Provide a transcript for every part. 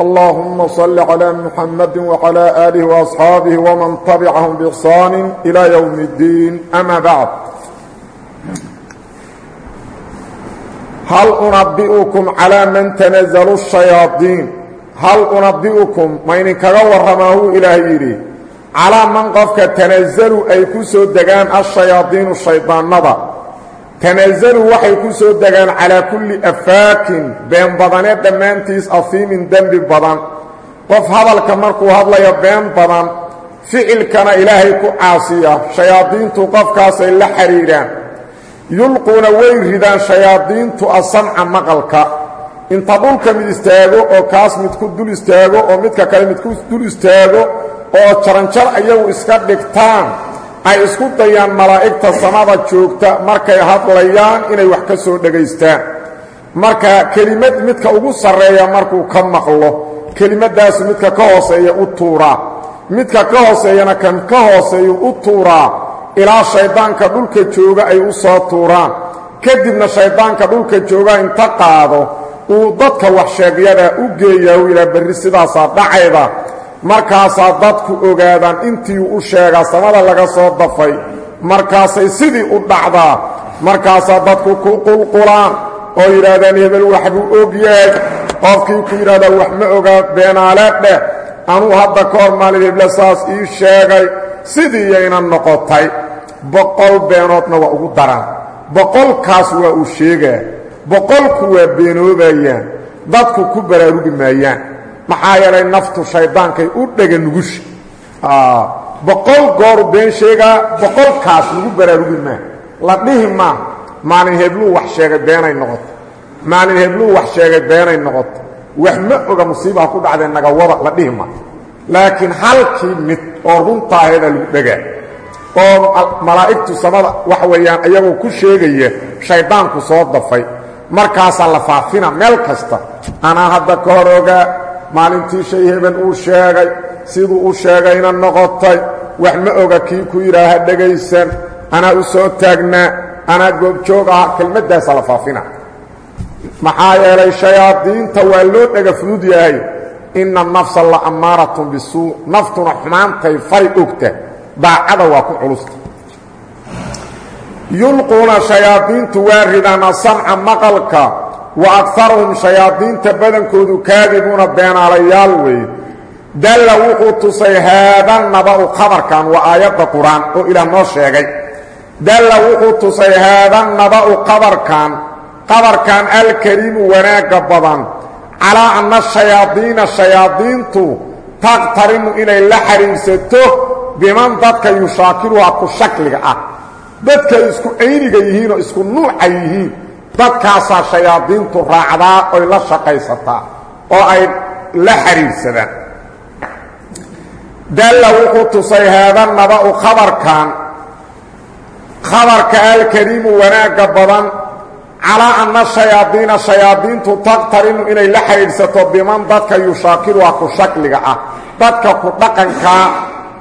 اللهم صل على محمد وعلى آله وأصحابه ومن تبعهم بإحسان إلى يوم الدين أما بعد هل أنبئكم على من تنزل الشياطين هل أنبئكم ما إنكذا ورماه إلهي على من قفك تنزلوا أي كسو دقان الشياطين الشيطان نضا tanazaluu waxay ku soo degaan calaa kulli afaakin been badane dhammaantiis afiimin dembi badan. Qof hadalka markuu hadlayo been badan ficilkana ilaahay ku caasiya. Shayaadiintu qofkaasay la xidhiidhaan yulquuna way ridaan shayaadiintu asamca maqalka. Inta dhulka mid istaago oo kaas mid ku dul istaago oo midka kale mid ku dul istaago oo jaranjar ayagu iska dhigtaan ay isku dayaan malaa'igta samada joogta markay hadlayaan inay wax ka soo dhegaystaan. Marka kelimad midka ugu sarreeya markuu ka maqlo kelimaddaasu midka ka hooseeya u tuuraa midka ka hooseeyana kan ka hooseeyu u tuuraa ilaa shayddaanka dhulka jooga ay u soo tuuraan. Kadibna shayddaanka dhulka jooga inta qaado uu dadka waxsheegyada u geeyaa yidhaha berri sidaasaa dhacayda markaasaa dadku ogaadaan intii u sheegaa samada laga soo dafay markaasay sidii u dhacdaa markaasaa dadku ku qulqulaan oo yidhaahdaan hebel og yahay. Qofkii ku yidhahdaa wax ma ogaa beenaale dheh. Anuu hadda ka hor maalin heble saas ii sheegay. Sidii yayna noqotay boqol beenoodna waa ugu daraan. Boqolkaas waa uu sheegaa. Boqolku waa beenoobayaan. Dadku ku baraarugi maayaan maxaa yeelay naftu shaydaankay u dhega nugusha boqol gooru been sheegaa boqolkaas lagu baraarugi maa la dhihi maa maalin hebluu wax sheegay beenay noqoto maalin hebluu wax sheegay beenay noqoto wax ma oga musiibaha ku dhacdee nagawada la dhihi maa laakiin halkii mid oo runtaaheeda lagu dhegaa. Oo malaa'igtu samada waxa weeyaan iyagoo ku sheegaya shayddaanku soo dafay. Markaasaa la faafina meel kasta. Anaa hadda ka hor maalintii shay heben uu sheegay siduu u sheegayna noqotay. Wax ma oga kii ku yidhaaha dhegaysan. Anaa u soo taagnaa anaa goobjoog aha kelmaddaasa la faafina. Maxaa yeelay shayaadiinta waa loo dhega fudud yahay. Inna nafsa la ammaaratun bisuu naftuna xumaantay fari ogta. Daacada waa ku culusta. Yulquuna shayaadiintu waa ridaana maqalka wa akaruhum shayaadiinta badankoodu kaadibuuna beenaalayaal weeye dalla wuxuu tusay haada naba'u khabarkan waa aayadda qur'aan oo ilaah noo sheegay. Dalla wuxuu tusay haada naba'u qabarkan qabarkan alkariimu wanaagga badan. Calaa anna shayaadiina shayaadiintu taqtarinu inay la xidhiidsato biman dadka yushaakiruha ku shakliga ah. Dadkay isku cayniga yihiin isku nuuca yihiin dadkaasaa shayaadiintu raacdaa oy la shaqaysataa oo ay la xidhiidsadaan dalla wuxuu tusay haada naba'u khabarkan. Khabarka alkariimu wanaagga badan calaa anna shayaadiina shayaadiintu taqtarinu inay la xidhiidhsato biman dadka yushaakiruha ku shakliga ah. Dadka ku dhaqankaa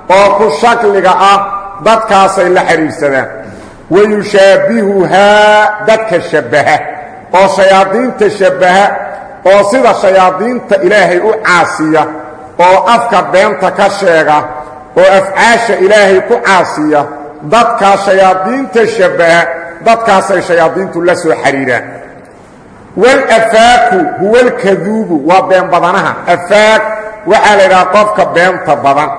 oo ku shakliga ah dadkaasay la xidhiidhsadaan wayushaabihuhaa dadka shabbaha oo shayaadiinta shabbaha oo sida shayaadiinta ilaahay u caasiya oo afka beenta ka sheega oo afcaasha ilaahay ku caasiya dadkaa shayaadiinta shabbaha dadkaasay shayaadiintu la soo xidhiidhaan walafaaku huwa alkaduubu waa been badanaha afaak waxaa la qofka beenta badan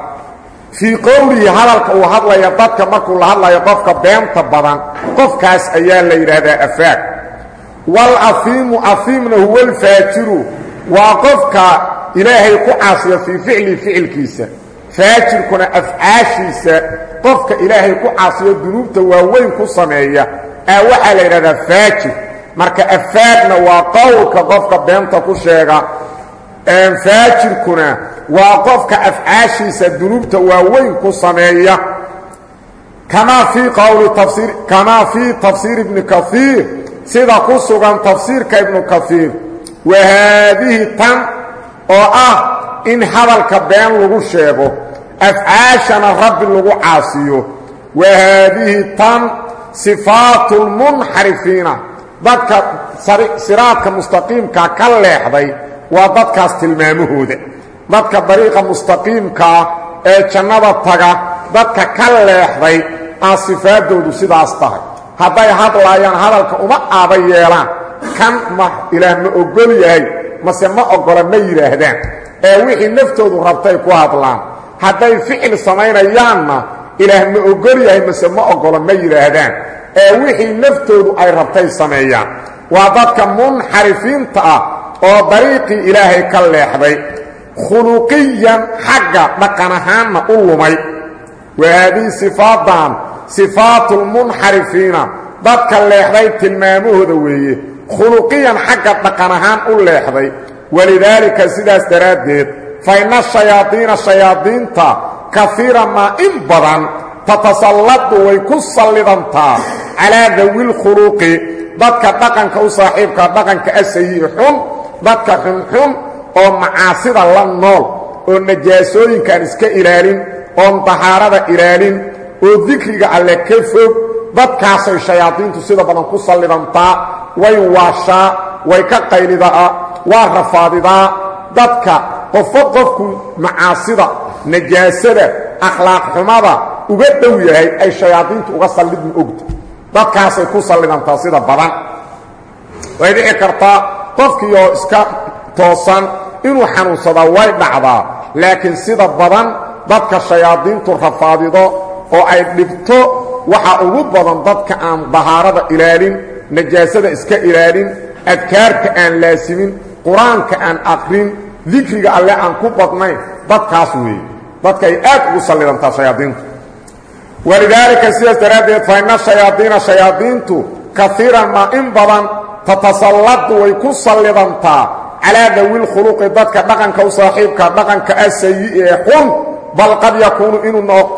fii qowlihi hadalka uu hadlaya dadka markuu la hadlayo qofka beenta badan qofkaas ayaa la yidhaahdaa afaak walafiimu afiimna huwa alfaajiru waa qofka ilaahay ku caasiya fii ficli ficilkiisa. Faajirkuna afcaashiisa qofka ilaahay ku caasiyo dunuubta waaweyn ku sameeya aa waxaa la yidhahdaa faajir. Marka afaagna waa qowlka qofka beenta ku sheega faajirkuna waa qofka afcaashiisa dunuubta waaweyn ku sameeya. Kamaa fii qowli tafsiir kamaa fii tafsiir ibni kaiir sida ku sugan tafsiirka ibnu kaiir wa haadihi tan oo ah in hadalka been lagu sheego afcaashana rabbi lagu caasiyo. Wa haadihi tan sifaatu lmunxarifiina dadka siraadka mustaqiimka ka leexday waa dadkaas tilmaamahooda. Dadka dariiqa mustaqiimkaa ee jannada taga dadka ka leexday aa sifaadoodu sidaas tahay. Hadday hadlaayaan hadalka uma aaba yeelaan. Kan ma ilaah ma ogol yahay mase ma oggola ma yidhaahdaan ee wixii naftoodu rabtay ku hadlaan. Hadday ficil samaynayaanna ilaah ma ogol yahay mase ma oggola ma yidhaahdaan ee wixii naftoodu ay rabtay sameeyaan. Waa dadka munxarifiinta ah oo dariiqii ilaahay ka leexday khuluqiyan xagga dhaqan ahaanna u lumay. Wa haadihi sifaadan sifaatu lmunxarifiina dadka leexday tilmaamahooda weeye khuluqiyan xagga dhaqan ahaan u leexday. Walidaalika sidaas daraaddeed fa inna shayaadiina shayaadiinta kaiira maa in badan tatasalladu way ku sallidantaa calaa dawilkhuluqi dadka dhaqanka u saaxiibka dhaqanka asayi xun dadka xunxun oo macaasida la nool oo najaasooyinkaan iska ilaalin oon dahaarada ilaalin oo dikriga alle ka fog dadkaasay shayaadiintu sida badan ku sallidantaa way waashaa way ka qaylidaa waa rafaadidaa dadka qofo qofku macaasida najaasada akhlaaq xumada uga dhow yahay ay shayaadiintu uga sallidma ogta. Dadkaasay ku sallidantaa sida badan. Way dhici kartaa qofkii oo iska toosan inuu xanuunsadaa way dhacdaa. Laakiin sida badan dadka shayaadiintu rafaadido oo ay dhibto waxaa ugu badan dadka aan dahaarada ilaalin najaasada iska ilaalin adkaarta aan laasimin qur'aanka aan aqrin dikriga alle aan ku badnayn dadkaas weeye. Dadka ay aad ugu sallidantaa shayaadiintu. Walidaalika sidaas daraaddeed fa inna shayaadiina shayaadiintu kaiiran maa in badan tatasalladu way ku sallidantaa calaa dawil khuluqi dadka dhaqanka u saaxiibka dhaqanka asayi ee xun bal qad yakuunu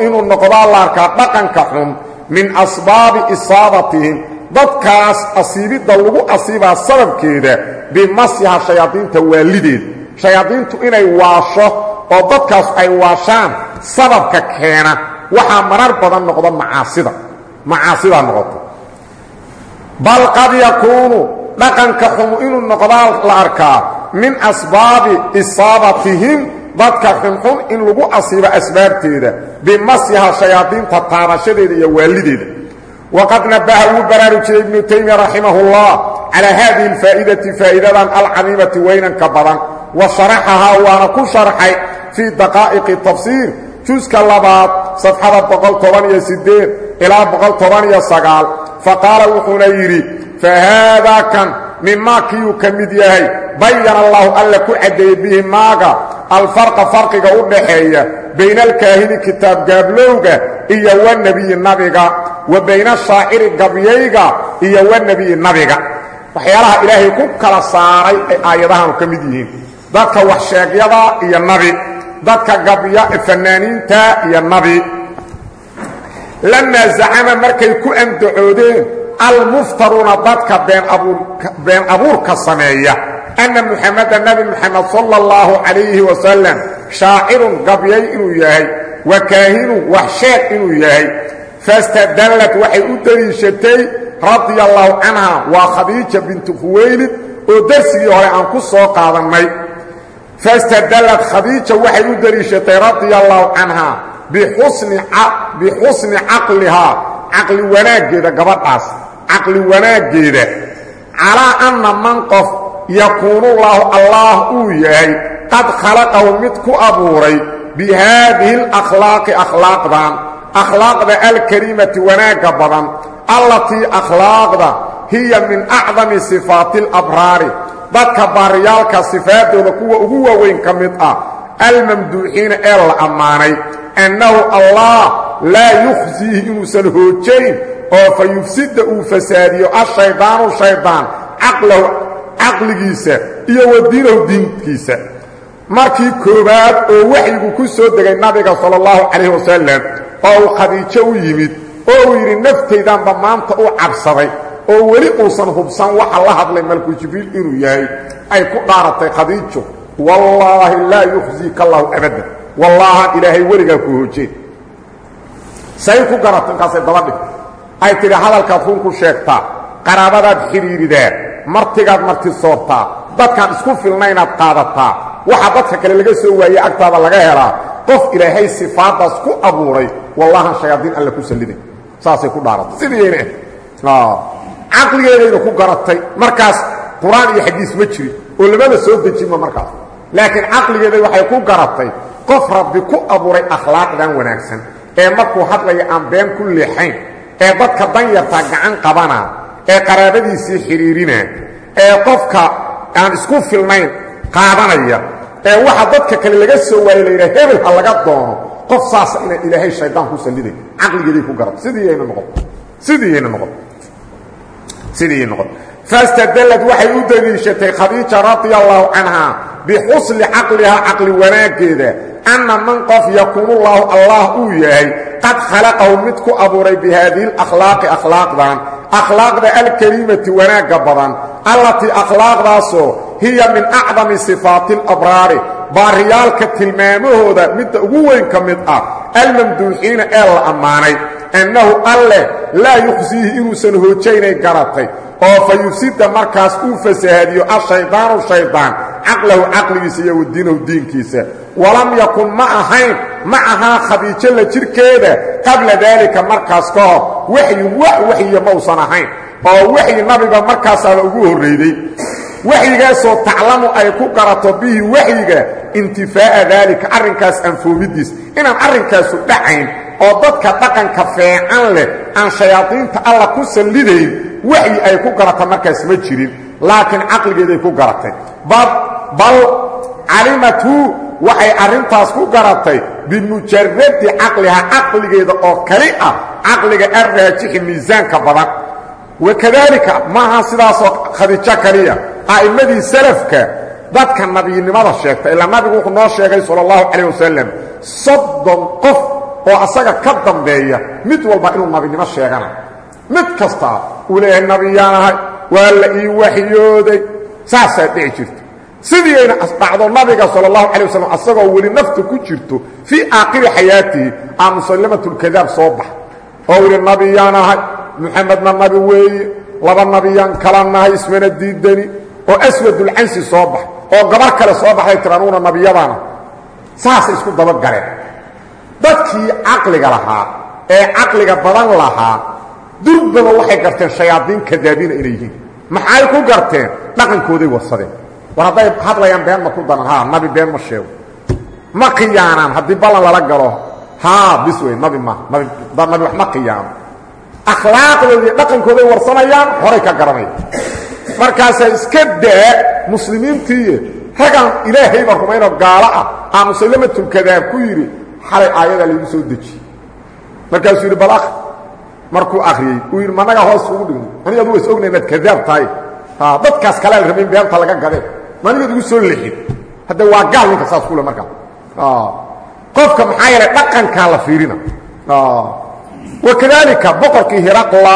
inuu noqdaa la arkaa dhaqanka xun min asbaabi isaabatihim dadkaas asiibidda lagu asiibaa sababkeeda bimasiha shayaadiinta waalideed. Shayaadiintu inay waasho oo dadkaas ay waashaan sababka keena waxaa marar badan noqda macaasida macaasidaa noqoto bal dhaqanka xumu inuu noqdaa la arkaa min asbaabi isaabatihim dadka xunxun in lagu asiibo asbaabteeda bimasiha shayaadiinta taabashadeeda iyo waalideeda. Waqad nabaha wuu baraarujiyey ibnu taymiya raximahullah calaa haadihi alfaa'idati faa'iidadan alcadiimati weynanka badan. Wa sharaxahaa waana ku sharxay fii daqaa'iqi tafsiir juska labaad safxada boqol toban iyo sideed ilaa boqol toban iyo sagaal. Faqaala wuxuuna yidhi fa haadaa kan mimaa kiyuu ka mid yahay bayana allahu alla ku caddeeyey bihi maaga alfarqa farqiga u dhaxeeya bayna alkaahini kitaab gaablowga iyo wanebiyi nabiga wa bayna shaaciri gabyayga iyo wanebiyi nabiga waxyaalaha ilaahay ku kala saaray ay aayadahanu ka mid yihiin dadka waxsheegyada iyo nabi dadka gabya fanaaniinta iyo nabi lamaa zacama markay ku andacoodeen almuftaruuna dadka been abuurka sameeya. Anna muxameda nebi moxamed sala اllahu calayhi wasalam shaacirun gabyay inuu yahay wa kaahinun wax sheeg inuu yahay. Fastadallad waxay u deliishatay radia allahu canha waa khadiija bintu khuwaylid oo darsigii hore aan ku soo qaadannay. Fastadallad khadiija waxay u deliishatay radia allahu canha bixusni caqlihaa caqli wanaaggeeda gabadhaas caqli wanaaggeeda calaa anna man qof yakuunullaahu allaah uu yahay qad khalaqahu mid ku abuuray bi haadihi alakhlaaqi akhlaaqdan akhlaaqda alkariimati wanaagga badan allatii akhlaaqda hiya min acdami sifaati alabraari dadka baariyaalka sifaaddooda kuwa ugu waaweyn ka mid ah almamduuxiina ee la ammaanay annahu allah laa yukhsiihi inuusan hoojayn oo fa yufsida uu fasaadiyo ashaydaanu shaydaan caqlahu caqligiisa iyo wa diinahu diinkiisa markii koowaad oo waxyigu ku soo degay nabiga sala allahu calayh wasalam oo uu khadiijo u yimid oo uu yidhi naftaydaanba maanta u cabsaday oo weli uusan hubsan waxa la hadlay malku jibriil inuu yahay. Ay ku dhaaratay khadiijo wallaahi laa yukhziika allahu abadan wallaahan ilaahay weligaa ku hoojeen say ku garatay inkaasay daba dhig ay tidhi hadalkaad run ku sheegtaa qaraabadaad xidhiiridaa martigaad marti soortaa dadkaan isku filnaynaad qaadataa waxa dadka kale laga soo waayey agtaada laga helaa qof ilaahay sifaaddaas ku abuuray. Wallahan shayaadiin alle ku salliday saasay ku dhaaratay. Sidiiyayna ah caqligeedayna ku garatay. Markaas qur'aan iyo xadiis ma jirin oo lamada soo dejinma markaas. Laakiin caqligeeday waxay ku garatay. Qof rabbi ku abuuray akhlaaqdan wanaagsan. Ee markuu hadlaya aan been ku leexayn ee dadka danyartaa gacan qabana ee qaraabadiisii xidhiirina ee qofka aan isku filnayn qaadanaya ee waxa dadka kale laga soo waayo la yidhaha hebel ha laga doono qof saasa inaan ilaahay shaydaan ku salliday caqligeeday ku garatay sidiiyayna noqon sidiiyayna noqon sidii noqon. Fastadallad waxay u deliishatay khadiija radia allahu canha bixusni caqlihaa caqli anna man qof yakuunullaahu allah uu yahay qad khalaqahu mid ku abuuray bi haadihi alakhlaaqi akhlaaqdan akhlaaqda alkariimati wanaagga badan allatii akhlaaqdaasoo hiya min acdami sifaati alabraari baariyaalka tilmaamahooda midda ugu weyn ka mid ah almamduuxiina ee la ammaanay annahu alleh laa yukhsiihi inuusan hoojaynay garatay oo fa yufsida markaas uu fasahaadiyo ashaydaanu shaydaan caqlahu caqligiisa iyo wadiinahu diinkiisa. Walam yakun ma ahayn macahaa khadiijo la jirhkeeda qabla daalika markaas ka hor. Waxyun wax waxyiya mausan ahayn oo waxyi nabiga markaasaaba ugu horrayday waxyigaasoo taclamu ay ku garato bihi waxyiga intifaa'a daalika arrinkaas anfoomidiis. Inaan arrinkaasu dhacayn oo dadka dhaqanka feecan leh aan shayaadiinta alla ku sallidayn waxyi ay ku garata markaas ma jirin. Laakiin caqligeeday ku garatay bal calimathu waxay arrintaas ku garatay bimujaradi caqlihaa caqligeeda oo kali ah caqliga arraajixi miisaanka badan. Wakadaalika maaha sidaasoo khadiijo kaliya a'immadii salafka dadka nabiyinimada sheegta ilaa nabigu wuxuu noo sheegay sala allahu calayh wasalam soddon qof oo asaga ka dambeeya mid walba inuu nabinimo sheegana. Mid kasta uu leeyahay nabiyaanahay waa la ii waxyooday. Saasaa dhici jirta sidiiayna asdhacdo nabiga sal اlahu alay waslm asagoo weli nafta ku jirto fii aakhiri xayaatihi aa musallamatulkadaab soo bax. Oo yidhi nabiyaan ahay muxamedna nabi weeye laba nabiyaan kala nahay ismana diidani oo aswadulcansi soo bax oo gabar kale soo baxday tir anuguna nabiyadaana. Saasay isku dabagaleen dadkii caqliga lahaa ee caqliga badan lahaa durbaba waxay garteen shayaadiin kadaabiina inay yihiin. Maxay ku garteen? Dhaqankooday warsadeen war hadday hadlayaan been ma ku daran haa nabi been ma sheego ma khiyaanaan haddii ballan lala galo haa bis wey nabi ma nabi wax ma khiyaano. Akhlaaqdoodii dhaqankooday warsanayaan horay ka garanaya markaasaa iska daa muslimiintiiy ragaan ilaahayba rumaynoo gaalo ah aa musallamatulkadaab ku yidhi xalay aayadaa laygu soo dejiyey markaasuu yidhi bal akri markuu akriyey uu yidhi managa hoos ugu dhigno aniga adu was ogna inaad kadaab tahay. Dadkaas kalea la rabayn beenta laga gadeen manigaad igu soo lexin hadda waa gaal ninka saas kule markaa qofka maxaa yeelay dhaqankaa la fiirina. Wakadaalika boqorkii hiraqla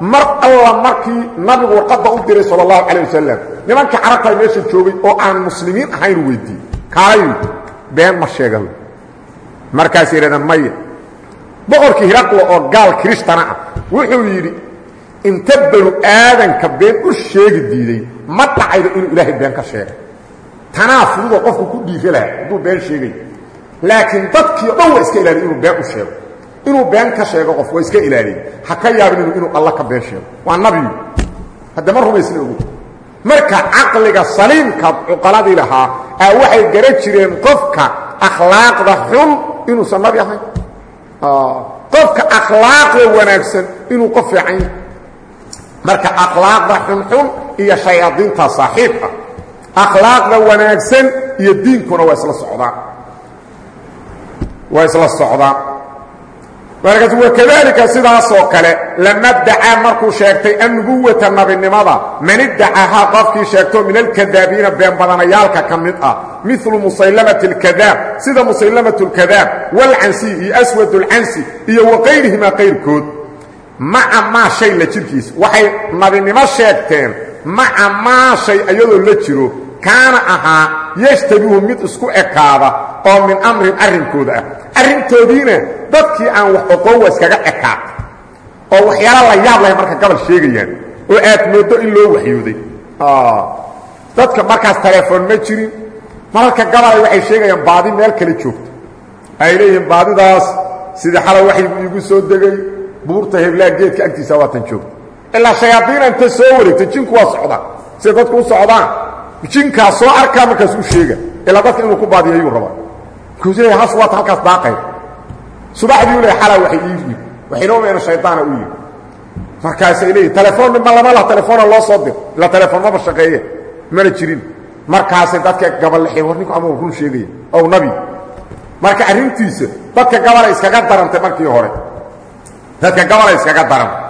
mar alla markii nabigu warqadda u diray sala allahu calayh wasalam nimankii carabtaa meesha joogay oo aan muslimiin ahayn weydiiyey. Kaalayu been ma sheega markaas yidhahdeen maya boqorkii hiraqla oo gaal kiristana ah wuxuu yidhi inta banu aadanka been u sheegi diiday ma dhacaydo inuu ilaahay been ka sheegay. Tanaa fududoo qofku ku dhiira laha hadduu been sheegay. Laakiin dadkii o dhan waa iska ilaaliy inuu been u sheego. Inuu been ka sheego qof waa iska ilaaliyey ha ka yaabin inu inuu alla ka been sheego. Waa nabiyu hadda ma rumaysna ogo marka caqliga saliimka cuqaladii lahaa aa waxay gara jireen qofka akhlaaqda xun inuusan nabi ahayn. Qofka akhlaaqda wanaagsan inuu qof fiican yahay marka akhlaaqda xunxun iyo shayaadiinta saaxiib ah akhlaaqda wanaagsan iyo diinkuna waa isla socdaan waa isla socdaan markaas wakadaalika sidaasoo kale lama dacaa markuu sheegtay annubuwata nabinimada man iddacahaa qofkii sheegto min alkadaabiina been badanayaalka ka mid ah milu musaylamati اlkadaab sida musaylamat اlkadaab walcansi iyo aswad اlcansi iyo waqayrihimaa qayrkood maca maa shay la jirkiisa waxay nabinimo sheegteen maca maa shay iyadoo la jiro kaana ahaa yashtabihu mid isku ekaada oo min amrin arrinkooda ah. Arrintoodiina dadkii aan wax oqoon waa iskaga ekaa. Oo waxyaala la yaab lahay marka gabal sheegayaan oo aad mooddo in loo waxyooday. Dadka markaas telefoon ma jirin. Mararka gabalay waxay sheegayaan baadi meel kale joogto. Ay leeyihiin baadidaas. Sidii xalay waxaygu iigu soo degay buurta heblaa geedka agtiisa waatan joogto ilaa shayaadiina inta soo wareegta jinku waa socdaan siday dadku u socdaan jinkaa soo arkaa markaas u sheega ilaa dadka inuu ku baadiyayuu rabaa. Markaasuu leeya has waata halkaas daaqay. Subaxdii u leey xalaa waxay ii yimi waxaynoo meena shaydaana u yimi markaasay leeyihiin telefoon ma lama laha telefoona loo soo dir. Ila telefoon maba shaqeeye mana jirin. Markaasay dadka gabalexeen war ninku ama run sheegaya ow nabi. Marka arrintiisa dadka gabala iskaga darantay markii hore dadka gabala iskaga darantay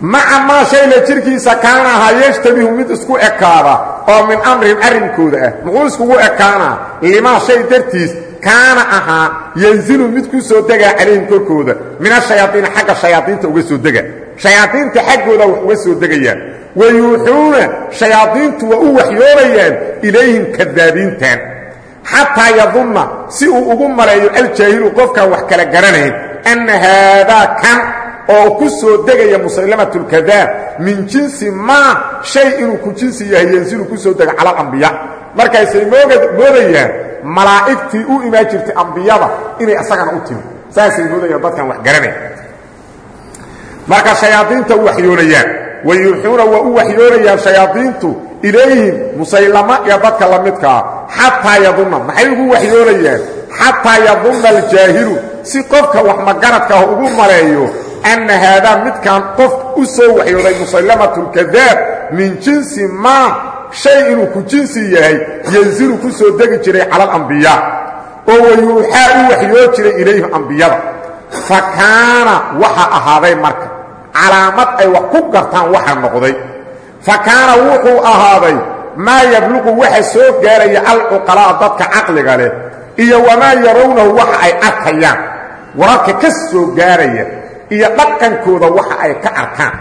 maca maa shayla jirkiisa kaana ahaa yashtabihu mid isku ekaada oo min amrin arrinkooda ah. Muxuu iskugu ekaanaa limaa shay dartiis kaana ahaa yanzilu mid ku soo degaa calayhim korkooda. Min ashayaaiina xagga shayaaiinta uga soo dega. Shayaaiinta xaggooda wax uga soo degayaan. Wayuuxuuna shayaadiintu waa u waxyoonayaan ilayhim kadaabiintan. Xataa yadunna si uu ugu maleeyo aljaahilu qofkaan wax kala garanayn anna haadaa kan oo ku soo degaya musaylamat اlkadaab min jinsi maa shay inuu ku jinsi yahay yansilu ku soo dega cala alambiya markaysay moodayaan malaa'igtii u imaan jirtay ambiyada inay asagana u timi saasay moodayaan dadkaan wax garanay marka shayaadiinta u waxyoonayaan wayuuxuuna waa u waxyoonayaan shayaadiintu ilayhim musaylama iyo dadka la midkaa xataa yadunna maxay ugu waxyoonayaan xataa yadunna aljaahilu si qofka wax magaradka ah ugu maleeyo anna haadaa midkan qof u soo waxyooday musallamatu lkadaab min jinsi maa shay inuu ku jinsi yahay yanzilu ku soo degi jiray cala alambiyaa oo wayuuxaa u waxyoo jiray ilayhim ambiyada fa kaana waxa ahaaday marka calaamad ay wax ku gartaan waxa noqday. Fa kaana wuxuu ahaaday maa yabluqu waxa soo gaaraya alcuqalaa dadka caqliga leh iyo wamaa yarawnahu waxa ay arkayaan. Wararka ka soo gaaraya iyo dhaqankooda waxa ay ka arkaan.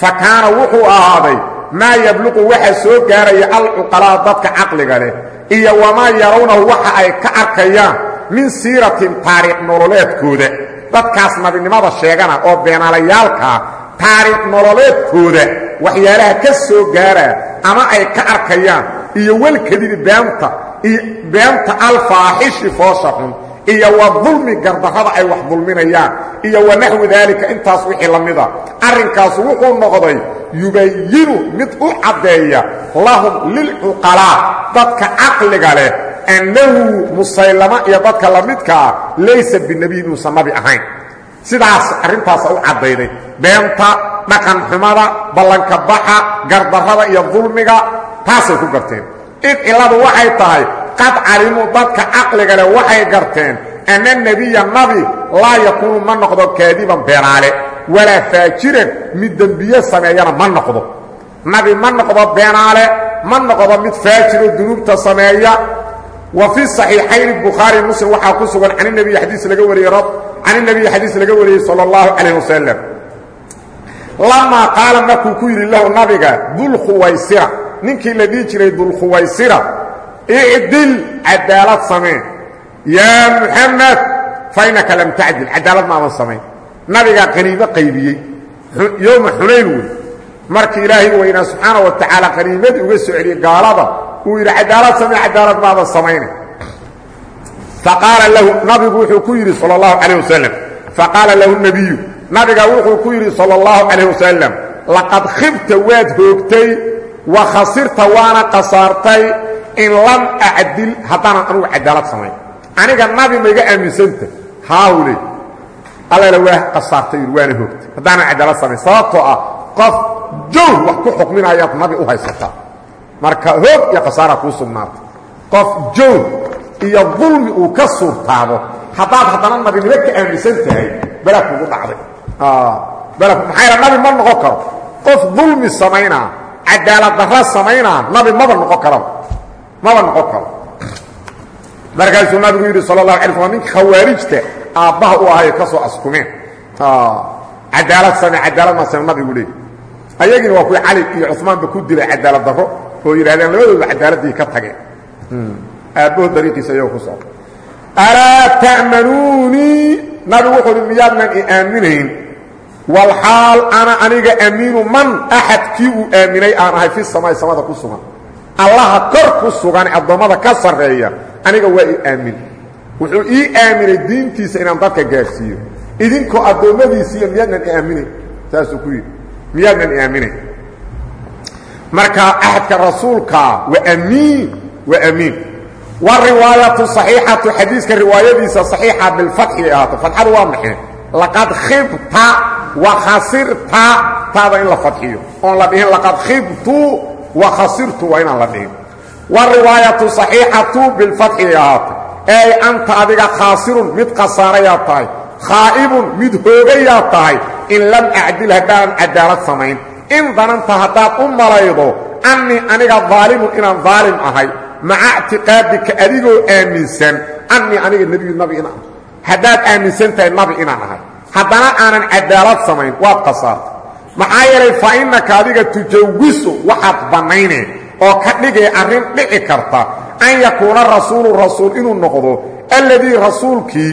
Fa kaana wuxuu ahaaday maa yabluqu waxa soo gaaraya alcuqalaa dadka caqliga leh. Iyo wamaa yarawnahu waxa ay ka arkayaan min siiratin taariikh nololeedkooda. Dadkaas nabinimada sheegana oo beenaalayaalkaa taariikh nololeedkooda waxyaalaha ka soo gaaraa ama ay ka arkayaan iyo welkadibi beenta beenta alfaaxishi foosha xun iyo wa dulmi gardarrada ay wax dulminayaan iyo wa naxwi daalika intaas wixii la mida. Arrinkaas wuxuu noqday yubayinu mid u caddeeya lahum lilcuqalaa dadka caqliga leh annahu musaylama iyo dadka la midkaa laysa binebiy inuusan nabi ahayn. Sidaas arrintaasa u caddayday. Beenta dhaqan xumada ballanka baxa gardarrada iyo dulmiga taasay ku garteen id cilladu waxay tahay qad calimuu dadka caqliga leh waxay garteen anna nebiya nabi laa yakuunu ma noqdo kaadiban beenaale walaa faajiran mid dembiye sameeyana ma noqdo nabi ma noqdo beenaale ma noqdo mid faajiro dunuubta sameeya wa fi صaxiixayn bukhaari muslim waxaa ku sugan can nebiy xadiis laga wariyey can الnebiy xadiis laga wariyey salى اllahu calayh wasalam lamaa qaala markuu ku yidhi lahu nabiga dulkhuwaysira ninkii la dhihi jiray dulkhuwaysira icdil cadaalad samee. Yaa muxamed fainaka lam tacdil cadaalad maadan samayn nabigaa qaniimo qaybiyey. Yowma xunayn wey. Markii ilaahay weynaa subxaana wa tacaala qaniimadii uga soo gaalada uu yidhi cadaalad samee cadaalad maadan samayna faqaala lahu nabigu wuxuu ku yidhi sal اllahu calayh wasalam lahu nebiyu nabiga wuxuu ku yidhi sal اllahu calayh laqad khibta waad hoogtay wa khasirta waana qasaartay in lam acdil haddaanan anugu cadaalad samayn aniga nabi ma iga aaminsanta haawle. Allala waa qasaartay yidhi waana hoogtay. Haddaanan cadaalad samayn sababtoo ah qof jowr wax ku xukminayaad nabi u haysataa marka hoog iyo khasaaraa kuu sugnaatay. Qof jowr iyo dulmi uu ka suurtaabo haddaad haddana nabinimo ka aaminsan tahay balaa kugu dhacday. Maxaa nabi ma noqon karo. Qof dulmi samaynaa cadaalad darra samaynaa nabi maba noqon karaba maba noqon karo markaasuu nabigu yidhi sal اlahu alay slm ninka khawaarijta aabbaha u ahayo ka soo askumeen cadaalad same cadaalad ma same nabigu leey ayagiina waa kuwii cali iyo cumaanba ku dilay cadaalad darro oo yidhahdeen labadooda cadaaladii ka tageen. Aabbahood dariiqiisa ayagoo ku socda alaa ta'manuunii? Nabigu wuxuu uhi miyaadnan i aaminayn walxaal ana aniga amiinu man axad kii uu aaminay aan ahay fi samaa'i samada ku sugan. Allaha kor ku sugan addoommada ka sarreeya aniga waa i aamin. Wuxuu ii aaminay diintiisa inaan dadka gaadhsiiyo idinkoo addoommadiisiiyo miyaadnan i aaminayn saasuu ku yidhi. Miyaadnan i aaminayn marka axadka rasuulkaa waa amiin waa amiin wariwaayatu صaxiixatu xadiiska riwaayadiisa صaxiixa bilfatxi ay ahaato. Fatxadu waa maxay? Laqad khibta wa khasirta taada in la fadxiyo oon la dhihin laqad khibtu wa khasirtu waa inaan la dhihin. Wariwaayatu صaxiixatu bilfatxi ay ahaato ey anta adiga khaasirun mid khasaarayaa tahay. Khaa'ibun mid hoogayaa tahay. In lam acdil haddaanan cadaalad samayn. In dananta haddaad u malaydo annii aniga daalimun inaan daalim ahay. Maca ictiqaadika adigoo aaminsan annii aniga nebiyu nabi inaan haddaad aaminsan tahay nabi inaan ahay haddana aanan cadaalad samayn waad khasaartay. Maxaa yeelay fa innaka adiga tujawisu waxaad bannayneen oo ka dhigay arrin dhici karta an yakuuna rasuulu rasuul inuu noqdo alladii rasuulkii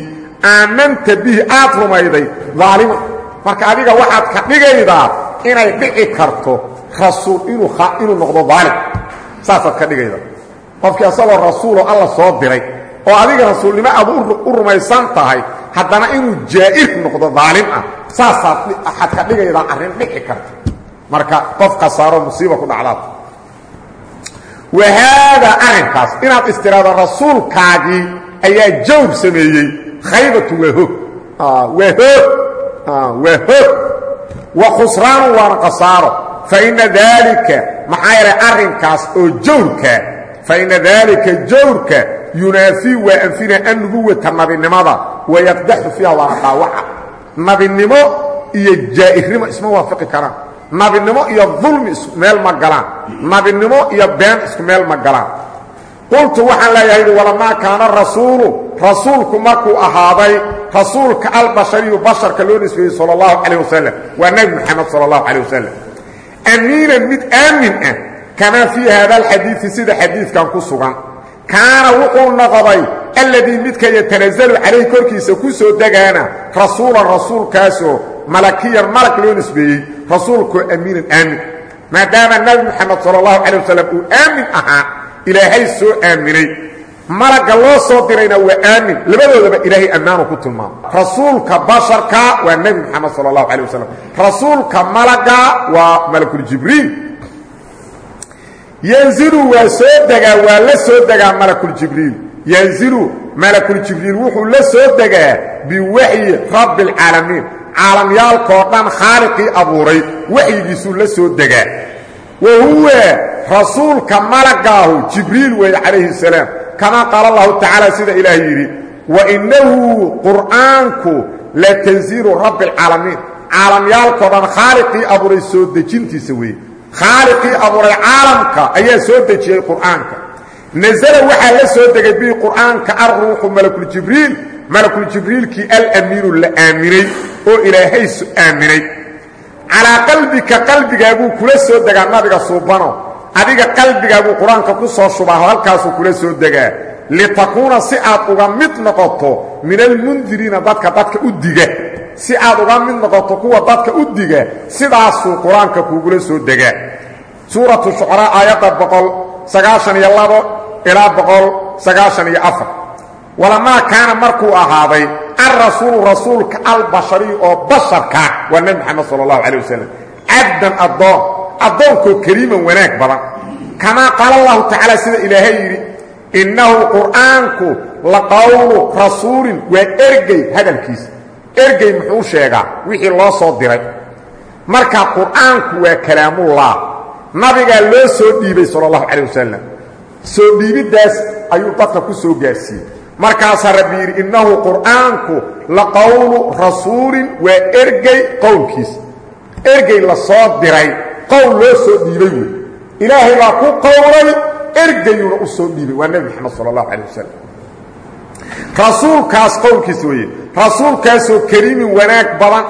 aamanta bihi aad rumayday daalima marka adiga waxaad ka dhigaydaa inay dhici karto rasuul inuu noqdo daalim. Saasaad ka dhigaydaa qofkii asagoo rasuuloo alla soo diray oo adiga rasuulnimo aad u rumaysan tahay haddana inuu jaa'ir noqdo daalim ah saasaad waxaad ka dhigaydaa arrin dhici karta. Marka qof khasaaro musiiba ku dhacdaad wahaadaa arrinkaas inaad istiraado rasuulkaagii ayaa jawr sameeyey khaybatu waa hoog. Waa hoog. Waa hoog. Wa khusraanu waana khasaaro. Faina daalika maxaa yeelay arrinkaas oo jawrka faina daalika jawrka yunaafii waa anfina annubuwata nabinimada wayaqdaxu fiiha waana dhaawaca nabinimo iyo jaa'irnimo isma waafiqi karaan nabinimo iyo dulmi isku meel ma galaan nabinimo iyo been isku meel ma galaan qultu waxaan leeyahay walamaa kaana rasuulu rasuulku markuu ahaaday rasuulka albashariyu basharka loo nisbeeyey sal اllahu calayh wasalam waa nebi moxamed sal اllahu calayh wasalam amiinan mid aamin ah kamaa fii haada alxadiidi sida xadiidkan ku sugan alladii midka yatanazalu calayhi korkiisa ku soo degaana rasuulan rasuulkaasoo malakiyan malag loo nisbeeyey rasuulkoo amiinan aamin. Maadaama nebi moxamed sal اllahu calayh wasalam uu aamin ahaa ilaahay soo aaminay. Malagga loo soo dirayna waa aamin. Labadoodaba ilaahay ammaanu ku tilmaamay. Rasuulka basharka waa nebi moxamed sal اllahu alay wasalam rasuulka malagga waa malakuljibriil yanzilu waa soo degaa waa la soo degaa malakuljibriil yanzilu malakuljibriil wuxuu la soo degaa biwaxyi rabbi اlcaalamiin caalamyaalkoo dhan khaaliqii abuuray waxyigiisuu la soo degaa wa huwa rasuulka malagaahu jibriil weeye calayhi الsalaam kamaa qaala allahu tacaala sida ilaah yidhi wainahu qur'aanku latanziilu rabbi اlcaalamiin caalamyaalkoo dhan khaaliqii abuuray soo dejintiisa weeye khaaliqii abuuray caalamka ayaa soo dejiyey qur'aanka nasala waxaa la soo degay bii qur'aanka alruuxu malakuljibriil malakuljibriilkii alamiinu la aaminay oo ilaahay aaminay. Calaa qalbika qalbigaabuu kula soo degaa nabiga suubano. Adiga qalbigaabuu qur'aanka ku soo shubaaho halkaasuu kula soo degaa. Litakuuna si aad uga mid noqoto min almundiriina dadka dadka u diga. Si aad uga mid noqoto kuwa dadka u diga sidaasuu qur'aanka kuugula soo degaa. Suuratu sagaashan iyo labo ilaa boqol sagaashan iyo afar. Walamaa kaana markuu ahaaday alrasuulu rasuulka albashariy oo basharka waa nebi moxamed sal allahu calay wasalam cabdan addoon addoonkoo kariiman wanaag badan. Kamaa qaala allahu tacaala sida ilaahay yidhi innahu qur'aanku la qowlu rasuulin waa ergey hadalkiisa. Ergey muxuu sheegaa wixii loo soo diray. Marka qur'aanku waa kalaamullah nabigaa loo soo dhiibay sal calayh wasalam soo dhiibiddaas ayuu dadka ku soo gaarsiiyey. Markaasaa rabbi innahu qur'aanku la qowlu rasuulin waa ergey qowlkiisa ergey la soo diray. Qowl loo soo dhiibay wey ilaahay ku qowlay ergeyuuna u soo dhiibay. Waa nebi moxamed sal allahu calay wasalam rasuulkaas qowlkiisa weeye rasuulkaasoo kariimin wanaag badan.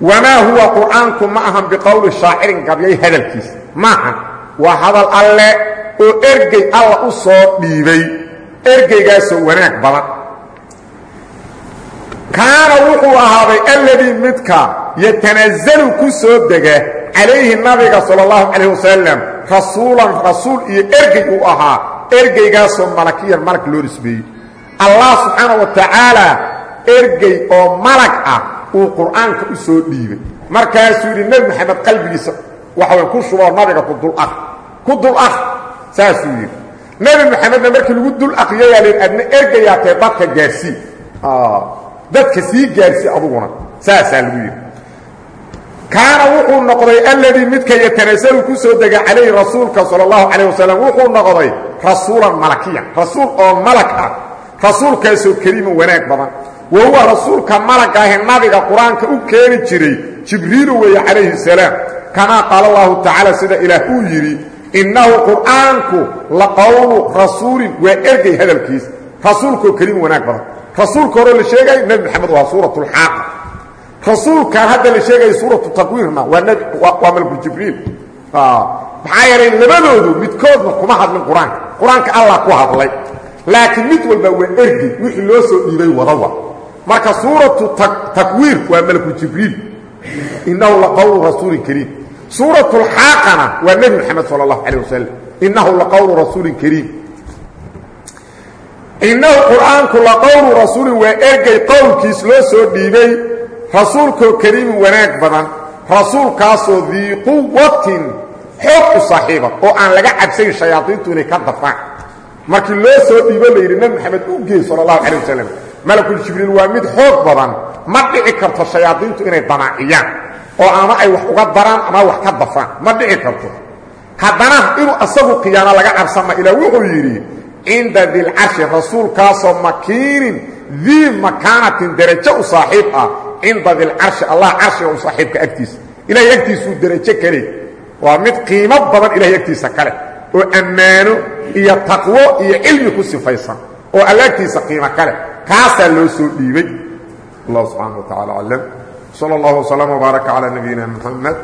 Wamaa huwa qur'aanku ma ahan biqowli shaacirin gabyay hadalkiisa maahan waa hadal alle oo ergey alla u soo dhiibay. Ergeygaasoo wanaag badan kaana wuxuu ahaaday alladii midka yatanazalu ku soo dega calayhi nabiga sal اllahu calayh wasalam rasuulan rasuul iyo ergey uu ahaa. Ergeygaasoo malakiyan malag loo nisbeeyey. Allah subxaana wa tacaala ergey oo malag ah uu qur'aanka u soo dhiibay. Markaasuu yidhi nebi moxamed qalbigiisa waxawy ku shuboo nabiga ku dul ah ku dul ah saasuu yidhi. Nebi moxamedna markii lagu dul akriyayaa layidhi adna ergayaatee dadka gaarsii dadka sii gaarsi aduguna saasaa lagu yidhi. Kaana wuxuu noqday alladii midka yatanasalu ku soo dega calayhi rasuulka sal اllahu calayh wasalam wuxuu noqday rasuulan malakiyan rasuul oo malag ah. Rasuulkaasoo keliima wanaag badan. Wa huwa rasuulka malagaahi nabiga qur'aanka u keeni jiray jibriilu weeye calayhi salaam kamaa qaala allahu tacaala sida ilaah uu yidhi innahu qur'aanku la qowlu rasuulin. Waa ergey hadalkiis. Rasuulkaoo keliima wanaag badan. Rasuulka hore la sheegay nebi moxamed waa suurat lxaaqa rasuulkan hadda la sheegaya suuratu takwiirna waa malkuljibriil maxaa yeelay labadoodu midkoodna kuma hadlin qur'aanka. Qur'aanka allah ku hadlay. Laakiin mid walba waa ergey wixii loo soo dhiibay wadawa marka suuratu takwiir waa malkuljibriil innahu laqowlu rasuulin kariim suuratu lxaaqana waa nebi moxamed sal اllahu calيه wasalam innahu laqowlu rasuulin kariim innahu qur'aanku la qowlu rasuulin waa ergey qowlkiis loo soo dhiibay rasuulkoo kariimin wanaag badan rasuulkaasoo dii quwatin xoog u saaxiiba oo aan laga cabsayn shayaadiintu inay ka dafaan markii loo soo dhiibo la yidhi nebi moxamed u geey sala allahu calay wasalam malakuljibriil waa mid xoog badan ma dhici karto shayaadiintu inay damaaciyaan oo ama ay wax uga daraan ama wax ka dafaan. Ma dhici karto. Haddana inuu asagu khiyaano laga cabsama ilaa wuxuu yidhi cinda dilcarshi rasuulkaasoo makiinin dii makaanatin derajo u saaxiib ah. Cinda dilcarshi allah carshiga u saaxiibka agtiisa. Ilahay agtiisuu derajo kale. Waa mid qiimo badan ilahay agtiisa kale oo ammaano iyo taqwo iyo cilmi ku sifaysan oo alla agtiisa qiimo kale kaasaa loo soo dhiibay. Allah subxaana wa tacala sal اllah wslama wbaaraka calى nabiyina mxamed